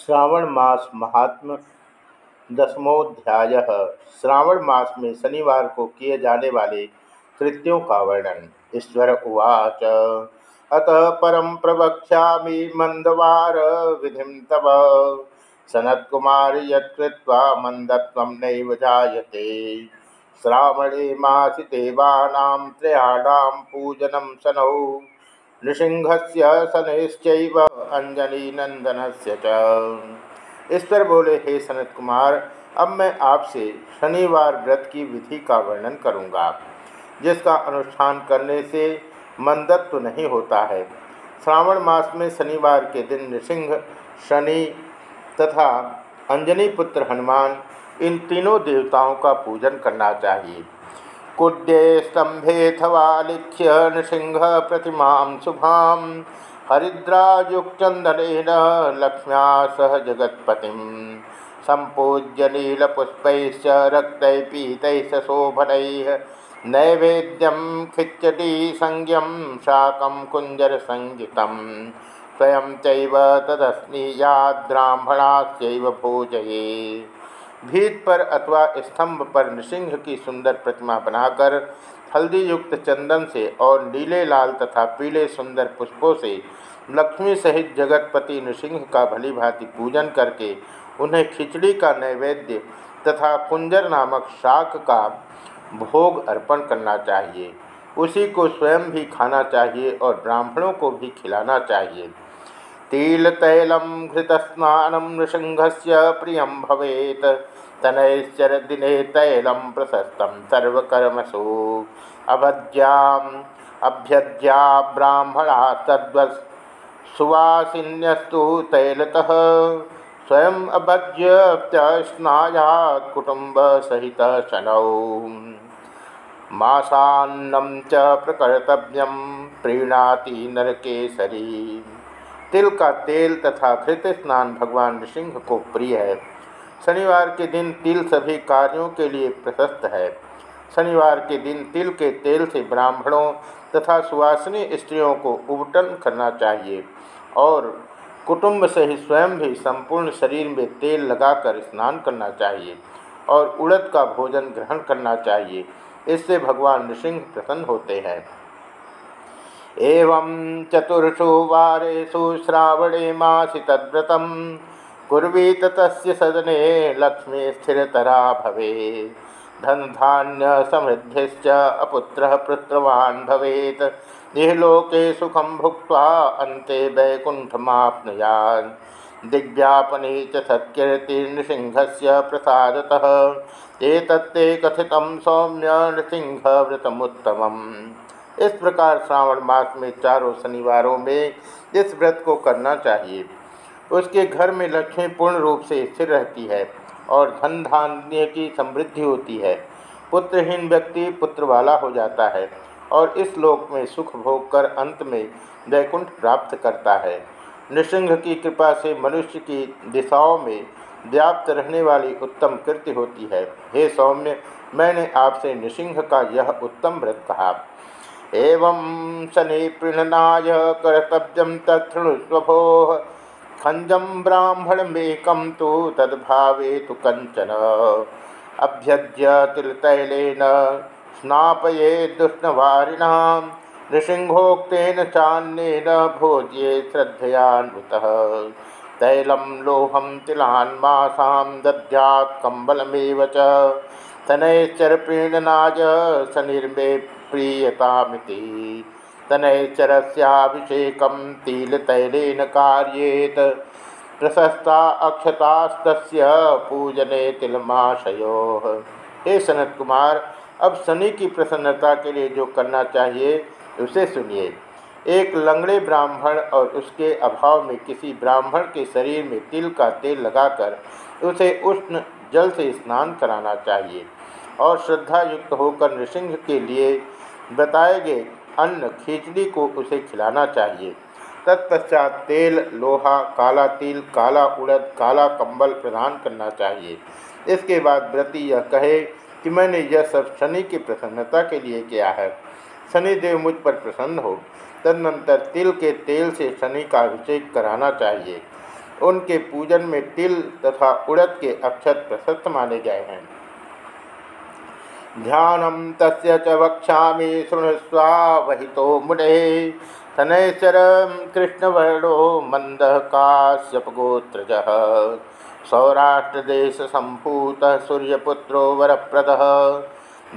श्रावण मास महात्म दसमोध्याय श्रावण मास में शनिवार को किए जाने वाले कृत्यों का वर्णन। ईश्वर उवाच, अतः परम प्रवक्षा मंदवार विधि तव। सनत्कुमार यत्कृत्वा मंदत्व नैव जायते। श्रावणे मासी देवानां त्रयाणां शनौ। नृसिंहस्य शनैश्चैव अंजनी नंदन से ईश्वर बोले, हे सनत कुमार, अब मैं आपसे शनिवार व्रत की विधि का वर्णन करूँगा, जिसका अनुष्ठान करने से मंदत्व नहीं होता है। श्रावण मास में शनिवार के दिन नृसिंह, शनि तथा अंजनी पुत्र हनुमान इन तीनों देवताओं का पूजन करना चाहिए। कुड्ये स्तंभेथवालिख्य नृसिंह प्रतिमा शुभा। हरिद्रायुक्चंदन लक्ष्म्या सह जगत्पति संपूज्य नीलपुष्पैश्च रक्तैपीतैः शोभनैः। नैवेद्यं खिच्चटी संज्ञं शाकं कुञ्जरसङ्गितं स्वयं चैव तदस्नीयाद्ब्राह्मणास्यैव भोजये। भीत पर अथवा स्तंभ पर नृसिंह की सुंदर प्रतिमा बनाकर हल्दी युक्त चंदन से और नीले लाल तथा पीले सुंदर पुष्पों से लक्ष्मी सहित जगतपति नृसिंह का भली भांति पूजन करके उन्हें खिचड़ी का नैवेद्य तथा कुंजर नामक शाक का भोग अर्पण करना चाहिए। उसी को स्वयं भी खाना चाहिए और ब्राह्मणों को भी खिलाना चाहिए। नृसिंह से प्रिय भवेत। तनैश्चर दिने तैलम प्रशस्त सर्वकर्मसु। अभद्याम, अभ्यद्या ब्राह्मणा तैलतः। स्वयं अभज्य स्नायात् कुटुंब सहित शनौ मासान्नम च प्रकर्तव्यम प्रीणाति नरकेसरी। तिल का तेल तथा घृत स्नान भगवान नृसिंह को प्रिय है। शनिवार के दिन तिल सभी कार्यों के लिए प्रशस्त है। शनिवार के दिन तिल के तेल से ब्राह्मणों तथा सुवासिनी स्त्रियों को उबटन करना चाहिए और कुटुंब से ही स्वयं भी संपूर्ण शरीर में तेल लगाकर स्नान करना चाहिए और उड़द का भोजन ग्रहण करना चाहिए। इससे भगवान नृसिंह प्रसन्न होते हैं। एवं चतुर्षु वारेषु श्रावणे मासी तद्व्रतं कुर्वीत तस्य सदने लक्ष्मी स्थिरतरा भवे धन धान्य समृद्धिश्च अपुत्र पुत्रवान् भवेत्। इहलोके सुखम भुक्त अन्ते वैकुण्ठमाप्नुयात् दिग्व्यापने च सत्कीर्तिर्नृसिंहस्य प्रसादतः। एतत्ते कथितं सौम्य नृसिंहव्रतमुत्तमम्। इस प्रकार श्रावण मास में चारों शनिवारों में इस व्रत को करना चाहिए। उसके घर में लक्ष्मी पूर्ण रूप से स्थिर रहती है और धन धान्य की समृद्धि होती है। पुत्रहीन व्यक्ति पुत्र वाला हो जाता है और इस लोक में सुख भोग कर अंत में वैकुंठ प्राप्त करता है। नृसिंह की कृपा से मनुष्य की दिशाओं में व्याप्त रहने वाली उत्तम कृति होती है। हे सौम्य, मैंने आपसे नृसिंह का यह उत्तम व्रत कहा। एवं शनि पृणनाय कर्तव्यम तत्णुस्वभो खंजम ब्राह्मणमेकं तो तद्भावे तो कंचन अभ्यज्य तिलतैलेन स्नापये दुष्णवारिणां, नृसिंहोक्तेन चान्येन भोज्ये श्रद्धयान्वितः। तैलं लोहम तिलान्मासां दद्यात् कम्बलमेव च। तनैश्चरप्रीणनाय शनिर्मे प्रीयतामिति। तनैश्चरस्याभिषेकं तिलतैलेन कार्येत। प्रशस्ता अक्षतास्त पूजने तिलमाशयो। हे सनत कुमार, अब शनि की प्रसन्नता के लिए जो करना चाहिए, उसे सुनिए। एक लंगड़े ब्राह्मण और उसके अभाव में किसी ब्राह्मण के शरीर में तिल का तेल लगाकर उसे उष्ण जल से स्नान कराना चाहिए और श्रद्धा युक्त होकर नृसिंह के लिए बताए गए अन्न खिचड़ी को उसे खिलाना चाहिए। तत्पश्चात तेल, लोहा, काला तिल, काला उड़द, काला कंबल प्रदान करना चाहिए। इसके बाद व्रती यह कहे कि मैंने यह सब शनि की प्रसन्नता के लिए किया है। शनि देव मुझ पर प्रसन्न हो। तदनंतर तिल के तेल से शनि का अभिषेक कराना चाहिए। उनके पूजन में तिल तथा उड़द के अक्षत प्रशस्त माने गए हैं। ध्यानम तस्य च वक्ष्यामि शृणुस्वा वही तो मुने। शनैश्चर कृष्णवर्णो मंद काश्यपगोत्रज सौराष्ट्रदेश संभूत सूर्यपुत्रो वरप्रद।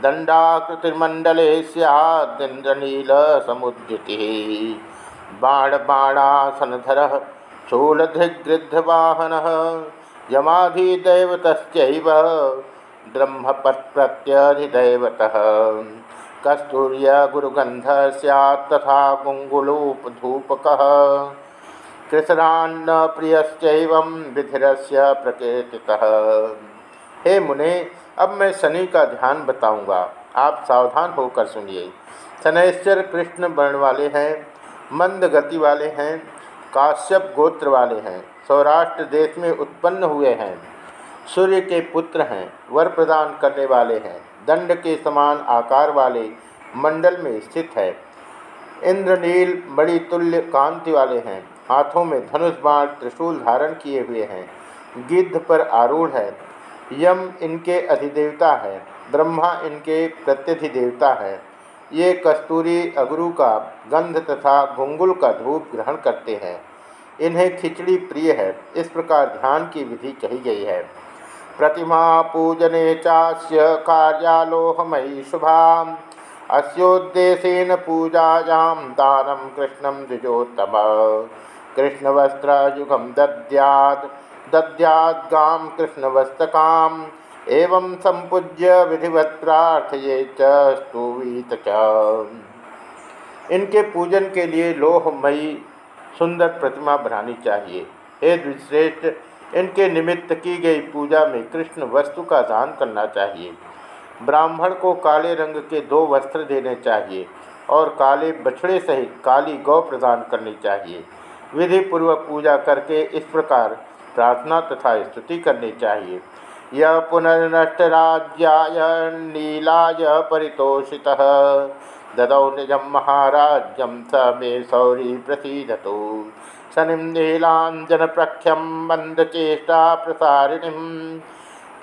दंडाकृतिमंडले सैद्रनील समुद्युति बाणबाणासनधर शूलधृगृद्धवाहन यमाधिदैवत ब्रह्मपत्प्रत्यधिदैवत कस्तूर्य गुरुगंध सैत् तथा गुंगुलूपधूपक कृसरान्न प्रियश्चैव विधिरस्य प्रकृतितः। हे मुने, अब मैं शनि का ध्यान बताऊँगा। आप सावधान होकर सुनिए। शनैश्चर कृष्ण वर्ण वाले हैं, मंद गति वाले हैं, काश्यप गोत्र वाले हैं, सौराष्ट्र देश में उत्पन्न हुए हैं। सूर्य के पुत्र हैं, वर प्रदान करने वाले हैं, दंड के समान आकार वाले मंडल में स्थित है। इंद्रनील बड़ी तुल्य कांति वाले हैं। हाथों में धनुष बाण त्रिशूल धारण किए हुए हैं। गिद्ध पर आरूढ़ है। यम इनके अधिदेवता है। ब्रह्मा इनके प्रत्यधिदेवता है। ये कस्तूरी अगरू का गंध तथा घुंगुल का धूप ग्रहण करते हैं। इन्हें खिचड़ी प्रिय है। इस प्रकार ध्यान की विधि कही गई है। प्रतिमा पूजने चास्य कार्यालोहमयी शुभा अस्ोद्देशन पूजायां दानम कृष्णम द्विजोत्तम। कृष्णवस्त्रयुगम दद्याद दद्याद्गां कृष्णवस्तकाम एवं संपूज्य विधिवत प्रार्थये चूवीत च। इनके पूजन के लिए लोहमयी सुंदर प्रतिमा बनानी चाहिए। हे द्विश्रेष्ठ इनके निमित्त की गई पूजा में कृष्ण वस्तु का दान करना चाहिए। ब्राह्मण को काले रंग के दो वस्त्र देने चाहिए और काले बछड़े सहित काली गौ प्रदान करनी चाहिए। विधि पूर्वक पूजा करके इस प्रकार प्रार्थना तथा स्तुति करनी चाहिए। यह पुनर्नष्टराज्याय नीलाय परितोषितः। ददौ निजम महाराज्यम स मे सौरी प्रसीदतु। शनिम नीलांजन प्रख्यम मंदचेष्टा प्रसारिणी।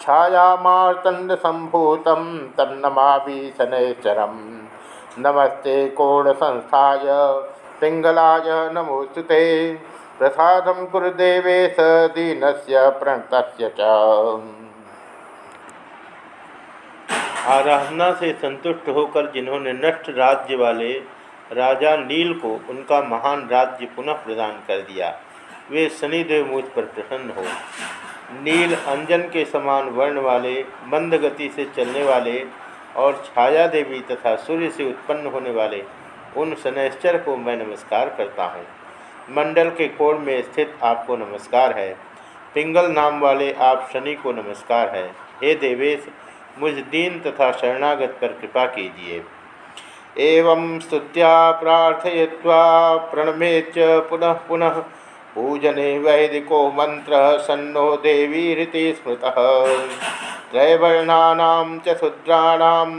छायामार्तंड संभूत तन्नमा शनैश्चरम नमस्ते कोण संस्थाय पिंगलाय नमोस्तुते प्रसाद दीन से प्रणत आराधना से संतुष्ट होकर जिन्होंने नष्ट राज्य वाले राजा नील को उनका महान राज्य पुनः प्रदान कर दिया। वे शनिदेव मुझ पर प्रसन्न हो। नील अंजन के समान वर्ण वाले, मंद गति से चलने वाले और छाया देवी तथा सूर्य से उत्पन्न होने वाले उन शनैश्चर को मैं नमस्कार करता हूँ। मंडल के कोण में स्थित आपको नमस्कार है। पिंगल नाम वाले आप शनि को नमस्कार है। हे देवेश, मुझ दीन तथा शरणागत पर कृपा कीजिए। एवं स्तुत्या प्रार्थय्वा प्रणमे च पुनः पुनः पूजने वैदिको मंत्र सन्नो देवी रीति स्मृत। त्रैवर्णानां च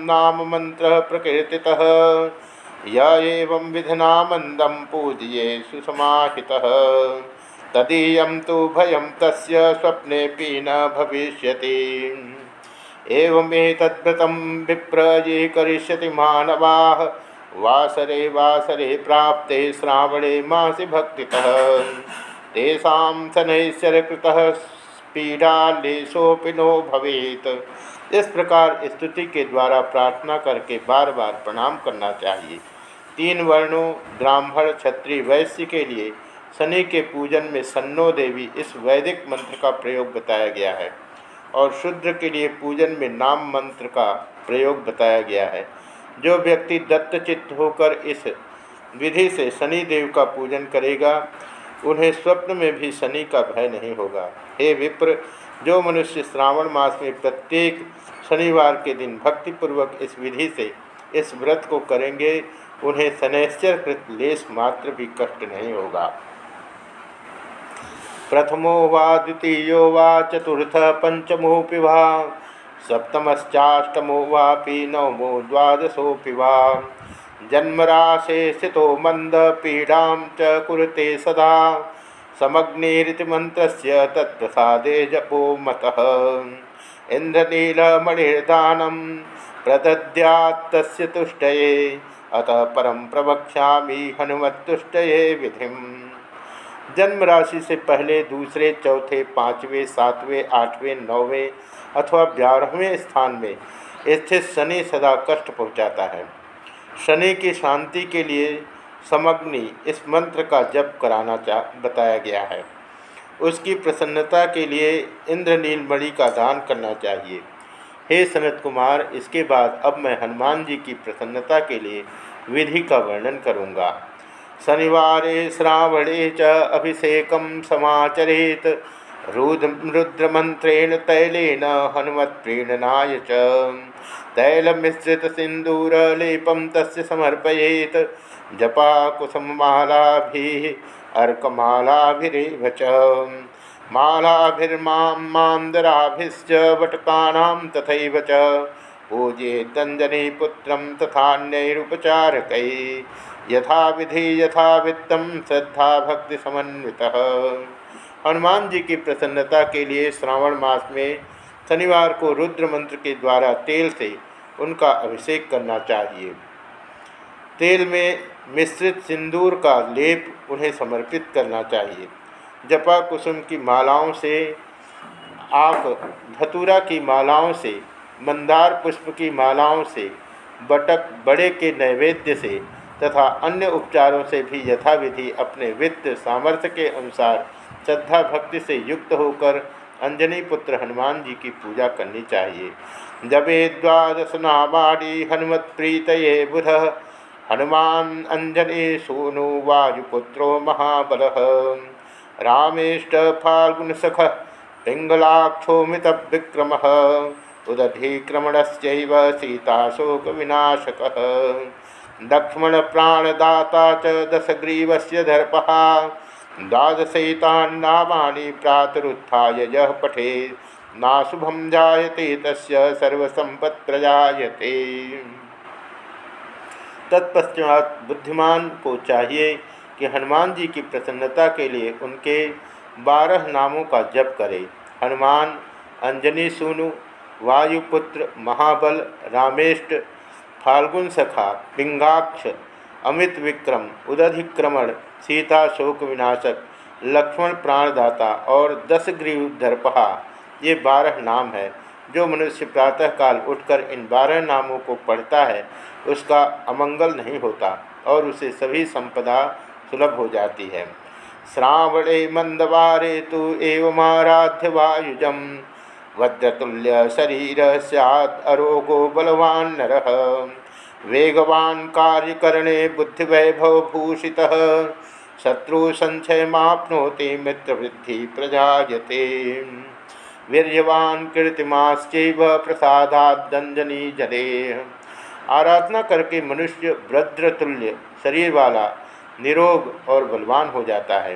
नाम मंत्र प्रकीर्ति य विधिना मंदम पूजये सुसमाहितः। तदीयं तो भयं तस्य स्वप्नेऽपि न भविष्यति। एवमेतद्व्रतं विप्र ये करिष्यति मानवा। वासरे वासरे प्राप्ते श्रावणे मासि भक्तितः। तेषां शनैश्चरकृतः पीडालेशोपि नो भवेत। इस प्रकार स्तुति के द्वारा प्रार्थना करके बार बार प्रणाम करना चाहिए। तीन वर्णों, ब्राह्मण, क्षत्रिय, वैश्य के लिए शनि के पूजन में सन्नो देवी इस वैदिक मंत्र का प्रयोग बताया गया है। और शुद्र के लिए पूजन में नाम मंत्र का प्रयोग बताया गया है। जो व्यक्ति दत्तचित्त होकर इस विधि से शनि देव का पूजन करेगा, उन्हें स्वप्न में भी शनि का भय नहीं होगा। हे विप्र, जो मनुष्य श्रावण मास में प्रत्येक शनिवार के दिन भक्तिपूर्वक इस विधि से इस व्रत को करेंगे, उन्हें शनैश्चर कृत लेस मात्र भी कष्ट नहीं होगा। प्रथमो वा द्वितीयो वा चतुर्थ पंचमोपि वा, सप्तमश्चाष्टमो वापि नवमो द्वादशोऽपि वा। जन्मराशे स्थितो मंद पीड़ा च कुरुते सदा, समग्निरिति मंत्रस्य तत्प्रसादे जपो मतः। इंद्रनीलमणिर्दानं प्रदद्यात्तस्य तुष्टये, अतः परम प्रवक्ष्यामि हनुमत्तुष्टये विधि जन्म राशि से पहले, दूसरे, चौथे, पाँचवें, सातवें, आठवें, नौवें अथवा ग्यारहवें स्थान में स्थित शनि सदा कष्ट पहुँचाता है। शनि की शांति के लिए समग्नि इस मंत्र का जप कराना चाह बताया गया है। उसकी प्रसन्नता के लिए इंद्रनील मणि का दान करना चाहिए। हे सनत कुमार, इसके बाद अब मैं हनुमान जी की प्रसन्नता के लिए विधि का वर्णन करूँगा। शनिवार श्रावणे च अभिषेक समाचरेत। रुद्रमंत्रेण तैलेन हनुमत्प्रीणनाय च। तैलमिश्रित सिंदूरलेपम तस्य समर्पयेत। जपा कुसुममालाभिः अर्कमालाभिरेव च। मालाभिर्मां मान्दराभिश्च वटकानां तथैव च। पूजे तंजनी पुत्र तथान्यरुपचारक यथा विधि यथा वित्तम श्रद्धा भक्ति समन्वित हनुमान जी की प्रसन्नता के लिए श्रावण मास में शनिवार को रुद्र मंत्र के द्वारा तेल से उनका अभिषेक करना चाहिए। तेल में मिश्रित सिंदूर का लेप उन्हें समर्पित करना चाहिए। जपा कुसुम की मालाओं से आक धतूरा की मालाओं से मंदार पुष्प की मालाओं से, बटक बड़े के नैवेद्य से, तथा अन्य उपचारों से भी यथाविधि अपने वित्त सामर्थ्य के अनुसार श्रद्धा भक्ति से युक्त होकर अंजनी पुत्र हनुमान जी की पूजा करनी चाहिए। जबे द्वादश नामाड़ी हनुमत प्रीत बुध, हनुमान अंजनी सोनु वायुपुत्रो महाबल। रामेष्ट फाल्गुन सख, पिंगलाक्षोमित विक्रम। उदधिक्रमणश्चैव सीताशोकविनाशक। लक्ष्मण प्राणदाता च दशग्रीवस्य दर्पः द्वादशैतान्नामानि प्रातरुत्थाय जायते सर्वसंपत्प्रजायते तत्पश्चात बुद्धिमान को चाहिए कि हनुमान जी की प्रसन्नता के लिए उनके बारह नामों का जप करे। हनुमान, अंजनी, सुनु वायुपुत्र महाबल रामेष्ट फाल्गुन सखा पिंगाक्ष, अमित विक्रम, उदधिक्रमण, सीता शोक विनाशक, लक्ष्मण प्राणदाता और दस ग्रीव दर्पहा ये बारह नाम है। जो मनुष्य प्रातःकाल उठकर इन बारह नामों को पढ़ता है, उसका अमंगल नहीं होता और उसे सभी संपदा सुलभ हो जाती है। श्रावणे मंदवारे तो एवं आराध्य वायुजम। वज्रतुल्य शरीर सैद अरोगो बलवान नर। वेगवान कार्यकरणे भूषि शत्रु संचय मापनोति मित्रवृद्धि प्रजाते वीर्यवान कीर्तिमाश्चैव प्रसादादंजनी जले। आराधना करके मनुष्य वज्रतुल्य शरीर वाला निरोग और बलवान हो जाता है।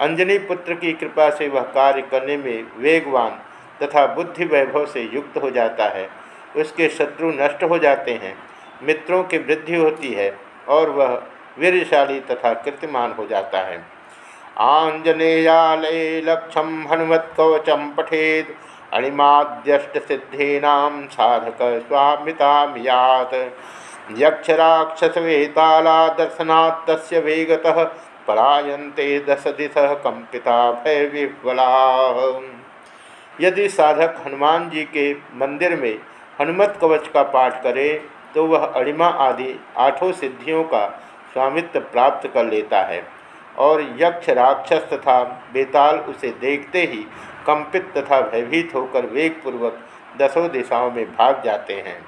अंजनी पुत्र की कृपा से वह कार्य करने में वेगवान तथा बुद्धि वैभव से युक्त हो जाता है, उसके शत्रु नष्ट हो जाते हैं, मित्रों की वृद्धि होती है और वह वीरशाली तथा कीर्तिमान हो जाता है। आंजनेयालय लक्षम हनुमत कवचम पठेद अणिमाद्यष्ट सिद्धीना साधक स्वामितामियात वेताला दर्शनात् तस्य वेगतः पलायन्ते दश दिश कंपिता भय विह्वला यदि साधक हनुमान जी के मंदिर में हनुमत कवच का पाठ करे तो वह अणिमा आदि आठों सिद्धियों का स्वामित्व प्राप्त कर लेता है और यक्ष राक्षस तथा बेताल उसे देखते ही कंपित तथा भयभीत होकर वेगपूर्वक दसों दिशाओं में भाग जाते हैं।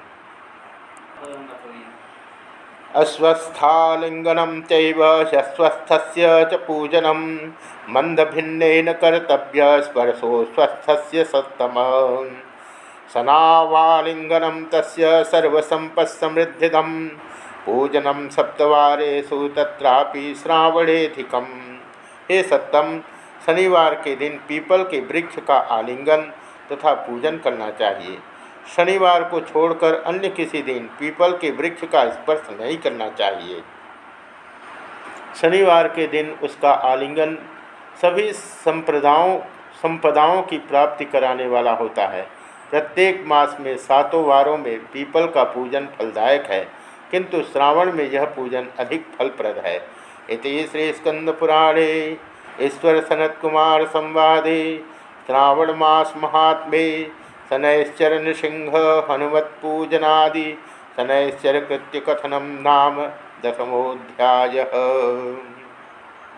अस्वस्थालिंगनम चस्वस्थ च पूजनम मंदभिन्न कर्तव्य स्पर्शो स्वस्थ सत्तम। सनावालिंगनम तस्य सर्वसंपत्समृद्धिदम पूजनम सप्तवारेशु तत्रापि श्रावणेधिकम हे सत्तम, शनिवार के दिन पीपल के वृक्ष का आलिंगन तथा पूजन करना चाहिए। शनिवार को छोड़कर अन्य किसी दिन पीपल के वृक्ष का स्पर्श नहीं करना चाहिए। शनिवार के दिन उसका आलिंगन सभी संप्रदायों, संपदाओं की प्राप्ति कराने वाला होता है। प्रत्येक मास में सातों वारों में पीपल का पूजन फलदायक है, किंतु श्रावण में यह पूजन अधिक फलप्रद है। इति श्री स्कंदपुराणे ईश्वर सनत कुमार संवादे, श्रावण मास महात्मे शनैश्चर नृसिंह हनुमत्पूजनादि। शनैश्चर कृत्य कथनम नाम दशमोध्याय